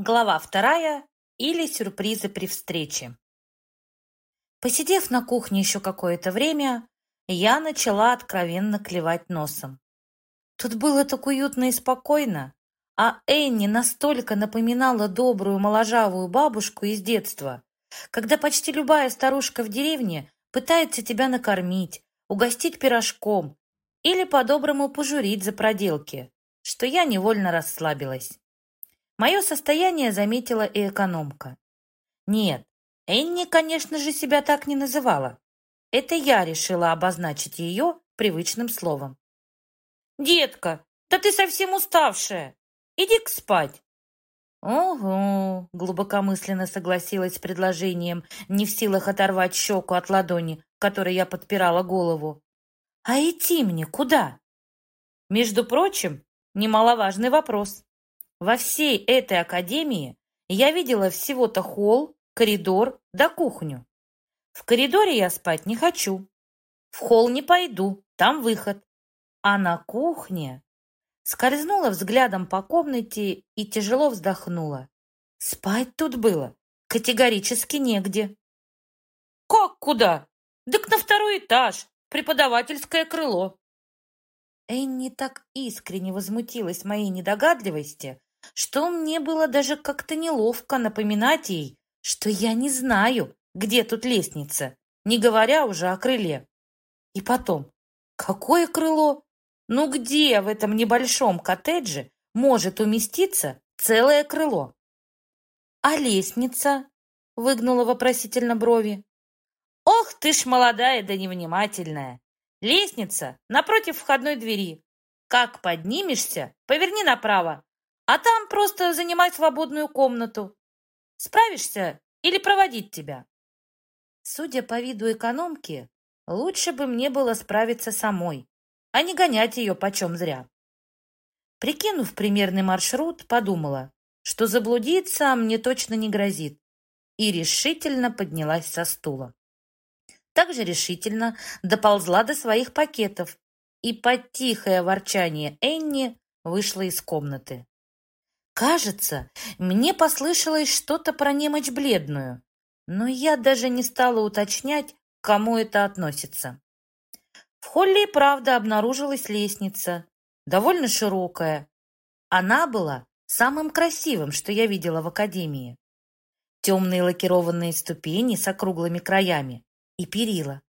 Глава вторая или сюрпризы при встрече. Посидев на кухне еще какое-то время, я начала откровенно клевать носом. Тут было так уютно и спокойно, а Энни настолько напоминала добрую моложавую бабушку из детства, когда почти любая старушка в деревне пытается тебя накормить, угостить пирожком или по-доброму пожурить за проделки, что я невольно расслабилась. Мое состояние заметила и экономка. Нет, Энни, конечно же, себя так не называла. Это я решила обозначить ее привычным словом. «Детка, да ты совсем уставшая. Иди-ка спать». «Ого!» — глубокомысленно согласилась с предложением, не в силах оторвать щеку от ладони, которой я подпирала голову. «А идти мне куда?» Между прочим, немаловажный вопрос. Во всей этой академии я видела всего-то холл, коридор да кухню. В коридоре я спать не хочу. В холл не пойду, там выход. А на кухне... Скользнула взглядом по комнате и тяжело вздохнула. Спать тут было категорически негде. «Как куда? Так на второй этаж, преподавательское крыло». Энни так искренне возмутилась моей недогадливости, что мне было даже как-то неловко напоминать ей, что я не знаю, где тут лестница, не говоря уже о крыле. И потом, какое крыло? Ну где в этом небольшом коттедже может уместиться целое крыло? А лестница? Выгнула вопросительно брови. Ох ты ж молодая да невнимательная! Лестница напротив входной двери. Как поднимешься, поверни направо, а там просто занимай свободную комнату. Справишься или проводить тебя? Судя по виду экономки, лучше бы мне было справиться самой, а не гонять ее почем зря. Прикинув примерный маршрут, подумала, что заблудиться мне точно не грозит, и решительно поднялась со стула. Также решительно доползла до своих пакетов и под тихое ворчание Энни вышла из комнаты. Кажется, мне послышалось что-то про немочь бледную, но я даже не стала уточнять, к кому это относится. В холле и правда обнаружилась лестница, довольно широкая. Она была самым красивым, что я видела в академии. Темные лакированные ступени с округлыми краями и перила.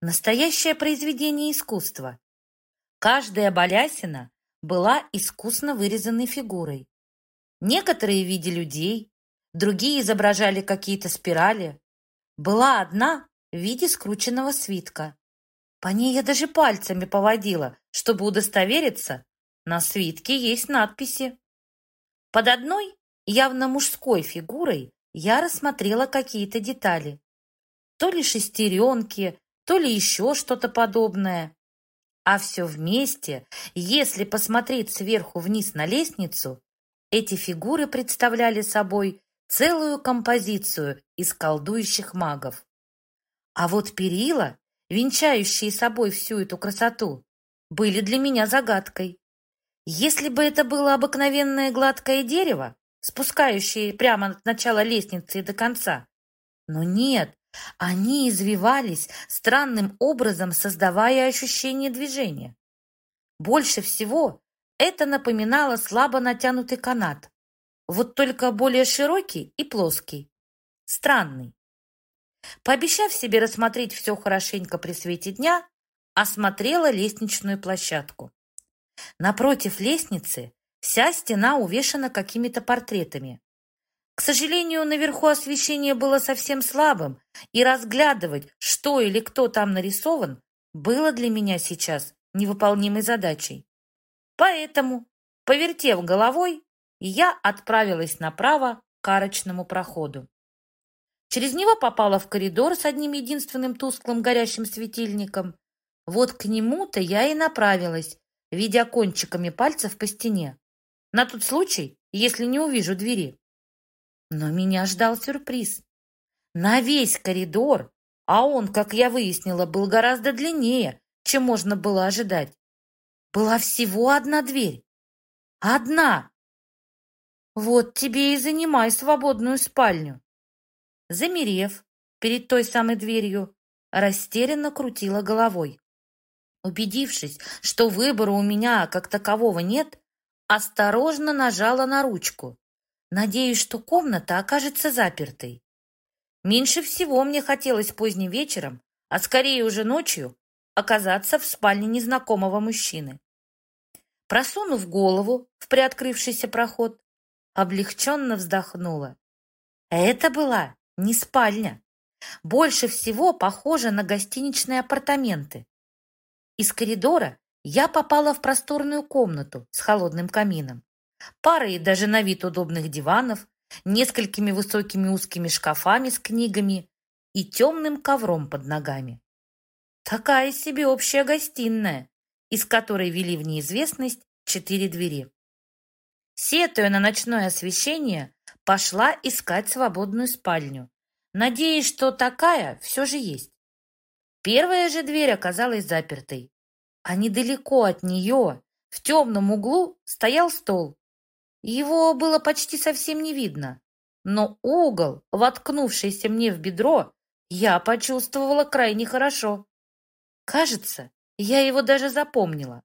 Настоящее произведение искусства. Каждая балясина была искусно вырезанной фигурой. Некоторые в виде людей, другие изображали какие-то спирали. Была одна в виде скрученного свитка. По ней я даже пальцами поводила, чтобы удостовериться, на свитке есть надписи. Под одной, явно мужской фигурой, я рассмотрела какие-то детали. То ли шестеренки, то ли еще что-то подобное. А все вместе, если посмотреть сверху вниз на лестницу, эти фигуры представляли собой целую композицию из колдующих магов. А вот перила, венчающие собой всю эту красоту, были для меня загадкой. Если бы это было обыкновенное гладкое дерево, спускающее прямо от начала лестницы и до конца. Но нет, они извивались странным образом, создавая ощущение движения. Больше всего это напоминало слабо натянутый канат, вот только более широкий и плоский. Странный. Пообещав себе рассмотреть все хорошенько при свете дня, осмотрела лестничную площадку. Напротив лестницы вся стена увешана какими-то портретами. К сожалению, наверху освещение было совсем слабым, и разглядывать, что или кто там нарисован, было для меня сейчас невыполнимой задачей. Поэтому, повертев головой, я отправилась направо к арочному проходу. Через него попала в коридор с одним единственным тусклым горящим светильником. Вот к нему-то я и направилась, видя кончиками пальцев по стене. На тот случай, если не увижу двери. Но меня ждал сюрприз. На весь коридор, а он, как я выяснила, был гораздо длиннее, чем можно было ожидать была всего одна дверь. Одна. Вот тебе и занимай свободную спальню. Замерев перед той самой дверью, растерянно крутила головой. Убедившись, что выбора у меня как такового нет, осторожно нажала на ручку. Надеюсь, что комната окажется запертой. Меньше всего мне хотелось поздним вечером, а скорее уже ночью, оказаться в спальне незнакомого мужчины. Просунув голову в приоткрывшийся проход, облегченно вздохнула. Это была не спальня. Больше всего похоже на гостиничные апартаменты. Из коридора я попала в просторную комнату с холодным камином, парой даже на вид удобных диванов, несколькими высокими узкими шкафами с книгами и темным ковром под ногами. Такая себе общая гостиная, из которой вели в неизвестность четыре двери. Сетуя на ночное освещение, пошла искать свободную спальню, надеясь, что такая все же есть. Первая же дверь оказалась запертой, а недалеко от нее, в темном углу, стоял стол. Его было почти совсем не видно, но угол, воткнувшийся мне в бедро, я почувствовала крайне хорошо. Кажется, я его даже запомнила.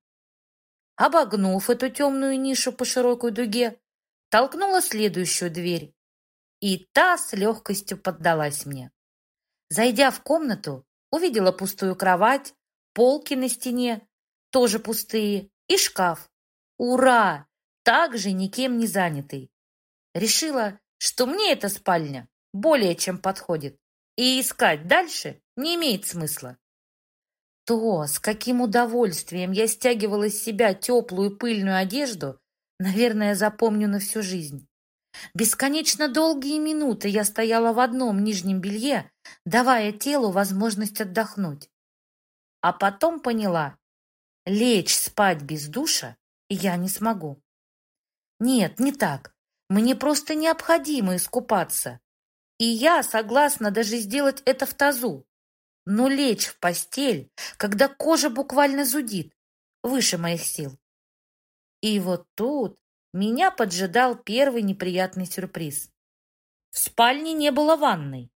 Обогнув эту темную нишу по широкой дуге, толкнула следующую дверь, и та с легкостью поддалась мне. Зайдя в комнату, увидела пустую кровать, полки на стене, тоже пустые, и шкаф. Ура! Также никем не занятый. Решила, что мне эта спальня более чем подходит, и искать дальше не имеет смысла. То, с каким удовольствием я стягивала из себя теплую пыльную одежду, наверное, запомню на всю жизнь. Бесконечно долгие минуты я стояла в одном нижнем белье, давая телу возможность отдохнуть. А потом поняла, лечь спать без душа я не смогу. Нет, не так. Мне просто необходимо искупаться. И я согласна даже сделать это в тазу. Но лечь в постель, когда кожа буквально зудит, выше моих сил. И вот тут меня поджидал первый неприятный сюрприз. В спальне не было ванной.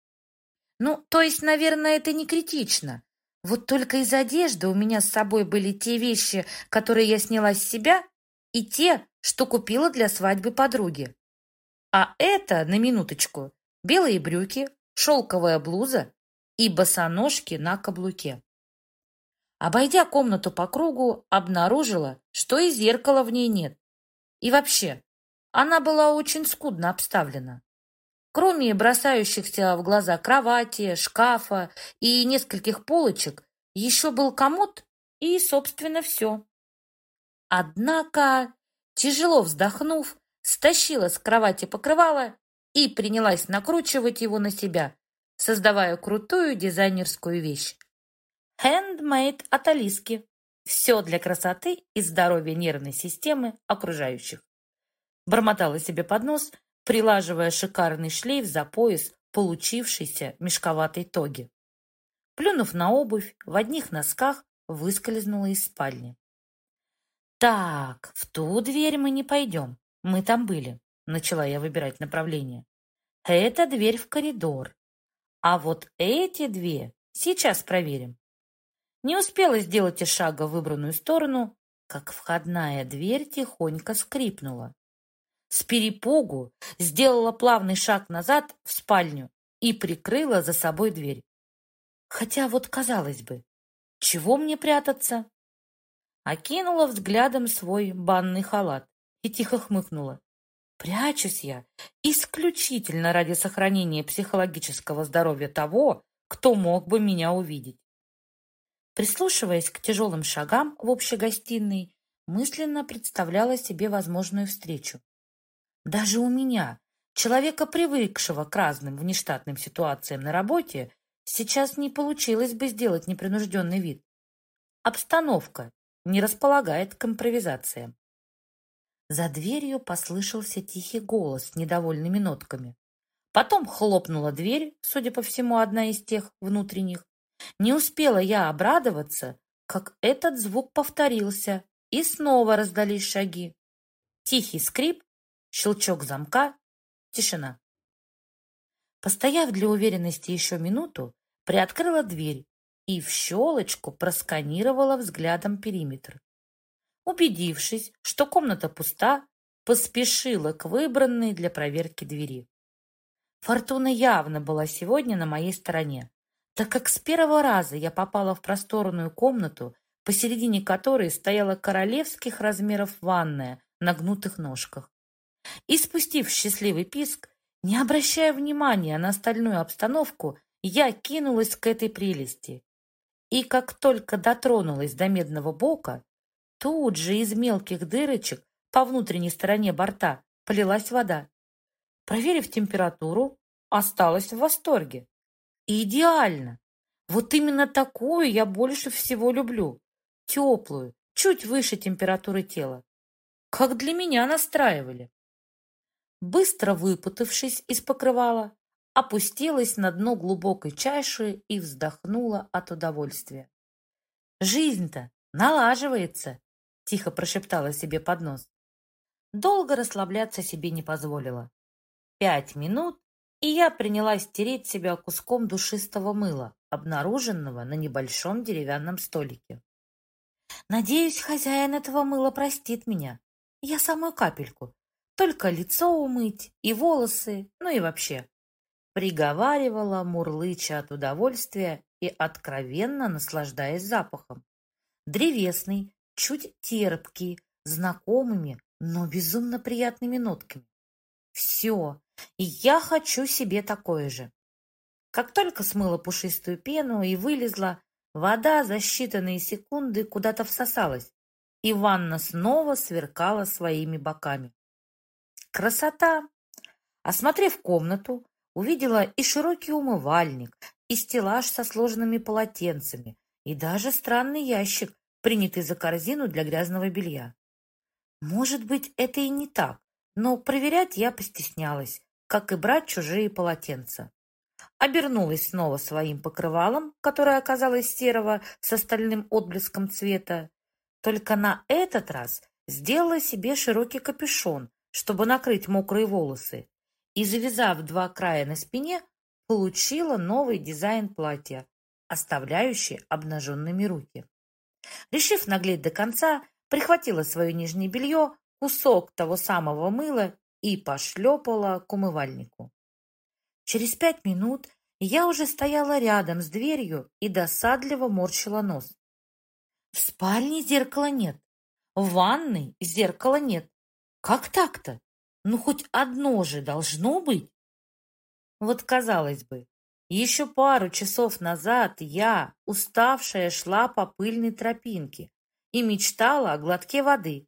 Ну, то есть, наверное, это не критично. Вот только из одежды у меня с собой были те вещи, которые я сняла с себя, и те, что купила для свадьбы подруги. А это, на минуточку, белые брюки, шелковая блуза и босоножки на каблуке. Обойдя комнату по кругу, обнаружила, что и зеркала в ней нет. И вообще, она была очень скудно обставлена. Кроме бросающихся в глаза кровати, шкафа и нескольких полочек, еще был комод и, собственно, все. Однако, тяжело вздохнув, стащила с кровати покрывало и принялась накручивать его на себя, создавая крутую дизайнерскую вещь. Handmade от Алиски. Все для красоты и здоровья нервной системы окружающих. Бормотала себе под нос, прилаживая шикарный шлейф за пояс получившейся мешковатой тоги. Плюнув на обувь, в одних носках выскользнула из спальни. «Так, в ту дверь мы не пойдем. Мы там были», — начала я выбирать направление. «Это дверь в коридор. А вот эти две сейчас проверим. Не успела сделать и шага в выбранную сторону, как входная дверь тихонько скрипнула. С перепугу сделала плавный шаг назад в спальню и прикрыла за собой дверь. Хотя вот, казалось бы, чего мне прятаться? Окинула взглядом свой банный халат и тихо хмыкнула. Прячусь я исключительно ради сохранения психологического здоровья того, кто мог бы меня увидеть. Прислушиваясь к тяжелым шагам в общей гостиной, мысленно представляла себе возможную встречу. Даже у меня, человека, привыкшего к разным внештатным ситуациям на работе, сейчас не получилось бы сделать непринужденный вид. Обстановка не располагает к импровизациям. За дверью послышался тихий голос с недовольными нотками. Потом хлопнула дверь, судя по всему, одна из тех внутренних. Не успела я обрадоваться, как этот звук повторился, и снова раздались шаги. Тихий скрип, щелчок замка, тишина. Постояв для уверенности еще минуту, приоткрыла дверь и в щелочку просканировала взглядом периметр. Убедившись, что комната пуста, поспешила к выбранной для проверки двери. Фортуна явно была сегодня на моей стороне, так как с первого раза я попала в просторную комнату, посередине которой стояла королевских размеров ванная на гнутых ножках. И спустив счастливый писк, не обращая внимания на остальную обстановку, я кинулась к этой прелести. И как только дотронулась до медного бока, тут же из мелких дырочек по внутренней стороне борта полилась вода. Проверив температуру, осталась в восторге. идеально! Вот именно такую я больше всего люблю. Теплую, чуть выше температуры тела. Как для меня настраивали быстро выпутавшись из покрывала, опустилась на дно глубокой чаши и вздохнула от удовольствия. «Жизнь-то налаживается!» — тихо прошептала себе под нос. Долго расслабляться себе не позволила. Пять минут, и я принялась тереть себя куском душистого мыла, обнаруженного на небольшом деревянном столике. Надеюсь, хозяин этого мыла простит меня. Я самую капельку, только лицо умыть и волосы, ну и вообще. Приговаривала, мурлыча от удовольствия и откровенно наслаждаясь запахом. Древесный, чуть терпкий, знакомыми, но безумно приятными нотками. Все, и я хочу себе такое же. Как только смыла пушистую пену и вылезла, вода за считанные секунды куда-то всосалась, и ванна снова сверкала своими боками. Красота! Осмотрев комнату, увидела и широкий умывальник, и стеллаж со сложенными полотенцами, и даже странный ящик, принятый за корзину для грязного белья. Может быть, это и не так, но проверять я постеснялась, как и брать чужие полотенца. Обернулась снова своим покрывалом, которое оказалось серого с остальным отблеском цвета. Только на этот раз сделала себе широкий капюшон, чтобы накрыть мокрые волосы, и, завязав два края на спине, получила новый дизайн платья, оставляющий обнаженными руки. Решив наглеть до конца, прихватила свое нижнее белье, кусок того самого мыла и пошлепала к умывальнику. Через пять минут я уже стояла рядом с дверью и досадливо морщила нос. В спальне зеркала нет, в ванной зеркала нет, как так-то? Ну, хоть одно же должно быть. Вот, казалось бы, еще пару часов назад я, уставшая, шла по пыльной тропинке и мечтала о глотке воды.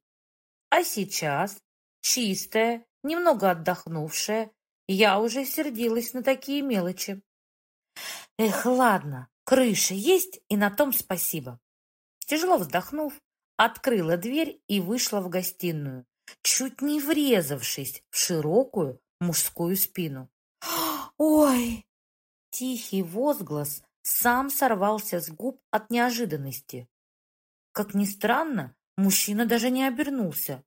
А сейчас, чистая, немного отдохнувшая, я уже сердилась на такие мелочи. Эх, ладно, крыша есть, и на том спасибо. Тяжело вздохнув, открыла дверь и вышла в гостиную, чуть не врезавшись в широкую мужскую спину. «Ой!» Тихий возглас сам сорвался с губ от неожиданности. Как ни странно, мужчина даже не обернулся.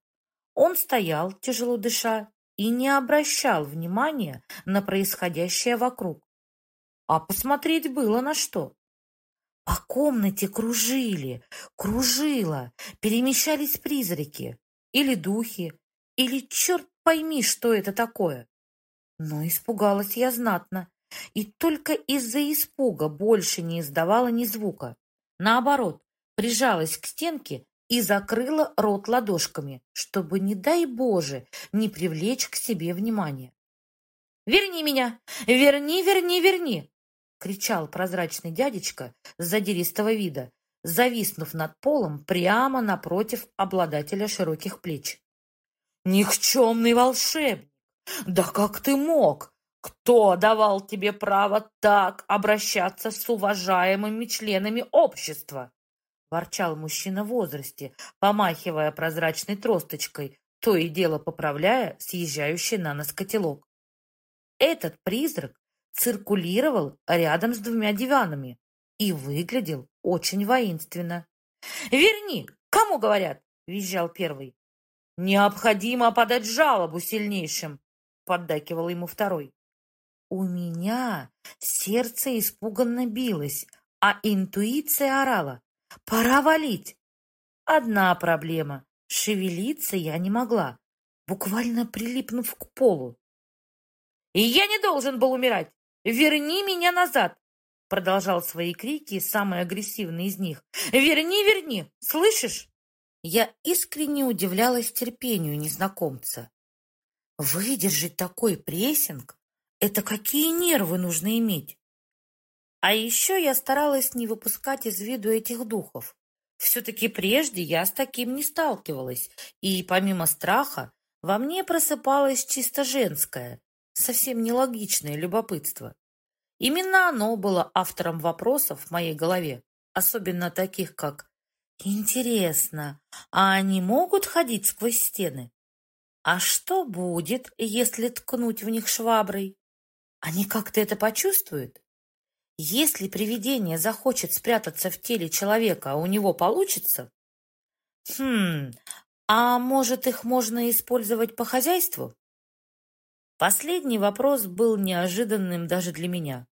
Он стоял, тяжело дыша, и не обращал внимания на происходящее вокруг. А посмотреть было на что. По комнате кружили, кружило, перемещались призраки. Или духи, или черт пойми, что это такое. Но испугалась я знатно, и только из-за испуга больше не издавала ни звука. Наоборот, прижалась к стенке и закрыла рот ладошками, чтобы, не дай Боже, не привлечь к себе внимание. «Верни меня! Верни, верни, верни!» — кричал прозрачный дядечка задиристого вида, зависнув над полом прямо напротив обладателя широких плеч. «Никчемный волшебник! Да как ты мог? Кто давал тебе право так обращаться с уважаемыми членами общества?» ворчал мужчина в возрасте, помахивая прозрачной тросточкой, то и дело поправляя съезжающий на нос котелок. Этот призрак циркулировал рядом с двумя диванами и выглядел очень воинственно. «Верни! Кому говорят?» – визжал первый. Необходимо подать жалобу сильнейшим, поддакивал ему второй. У меня сердце испуганно билось, а интуиция орала. Пора валить. Одна проблема. Шевелиться я не могла, буквально прилипнув к полу. «И я не должен был умирать! Верни меня назад!» Продолжал свои крики самый агрессивный из них. «Верни, верни! Слышишь?» Я искренне удивлялась терпению незнакомца. Выдержать такой прессинг — это какие нервы нужно иметь? А еще я старалась не выпускать из виду этих духов. Все-таки прежде я с таким не сталкивалась, и помимо страха во мне просыпалось чисто женское, совсем нелогичное любопытство. Именно оно было автором вопросов в моей голове, особенно таких, как «Интересно, а они могут ходить сквозь стены? А что будет, если ткнуть в них шваброй? Они как-то это почувствуют? Если привидение захочет спрятаться в теле человека, а у него получится? Хм, а может, их можно использовать по хозяйству? Последний вопрос был неожиданным даже для меня.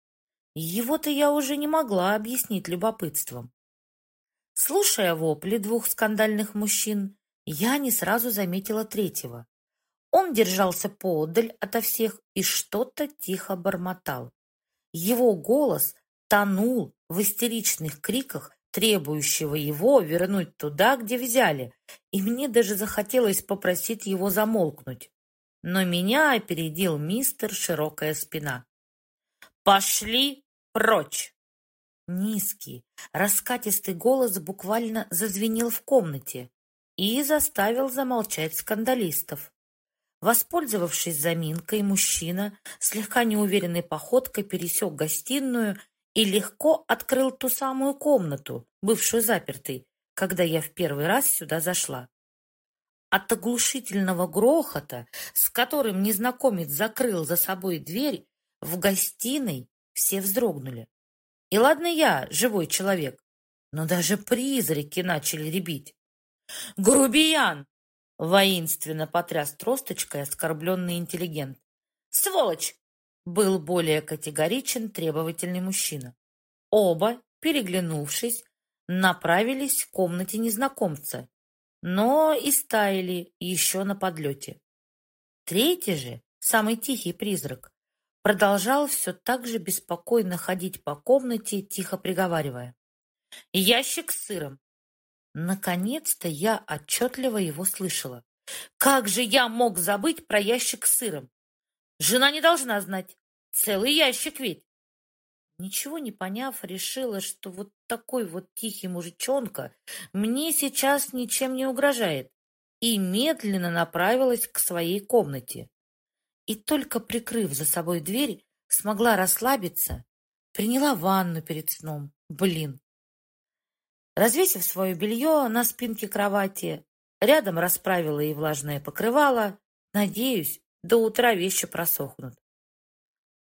Его-то я уже не могла объяснить любопытством. Слушая вопли двух скандальных мужчин, я не сразу заметила третьего. Он держался поодаль ото всех и что-то тихо бормотал. Его голос тонул в истеричных криках, требующего его вернуть туда, где взяли, и мне даже захотелось попросить его замолкнуть. Но меня опередил мистер Широкая Спина. «Пошли прочь!» Низкий, раскатистый голос буквально зазвенел в комнате и заставил замолчать скандалистов. Воспользовавшись заминкой, мужчина слегка неуверенной походкой пересек гостиную и легко открыл ту самую комнату, бывшую запертой, когда я в первый раз сюда зашла. От оглушительного грохота, с которым незнакомец закрыл за собой дверь, в гостиной все вздрогнули. И ладно я, живой человек, но даже призраки начали ребить. «Грубиян!» Воинственно потряс тросточкой оскорбленный интеллигент. «Сволочь!» Был более категоричен требовательный мужчина. Оба, переглянувшись, направились к комнате незнакомца, но и стаяли еще на подлете. Третий же, самый тихий призрак, продолжал все так же беспокойно ходить по комнате, тихо приговаривая. «Ящик с сыром, Наконец-то я отчетливо его слышала. Как же я мог забыть про ящик с сыром? Жена не должна знать. Целый ящик ведь. Ничего не поняв, решила, что вот такой вот тихий мужичонка мне сейчас ничем не угрожает, и медленно направилась к своей комнате. И только прикрыв за собой дверь, смогла расслабиться, приняла ванну перед сном. Блин, Развесив свое белье на спинке кровати, рядом расправила и влажное покрывало. Надеюсь, до утра вещи просохнут.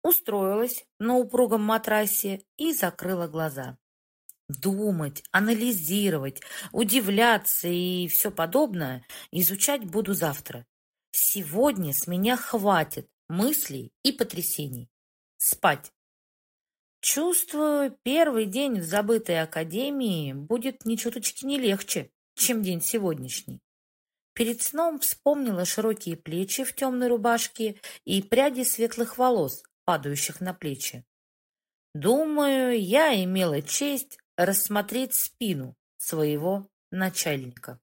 Устроилась на упругом матрасе и закрыла глаза. Думать, анализировать, удивляться и все подобное изучать буду завтра. Сегодня с меня хватит мыслей и потрясений. Спать. Чувствую, первый день в забытой академии будет ни чуточки не легче, чем день сегодняшний. Перед сном вспомнила широкие плечи в темной рубашке и пряди светлых волос, падающих на плечи. Думаю, я имела честь рассмотреть спину своего начальника.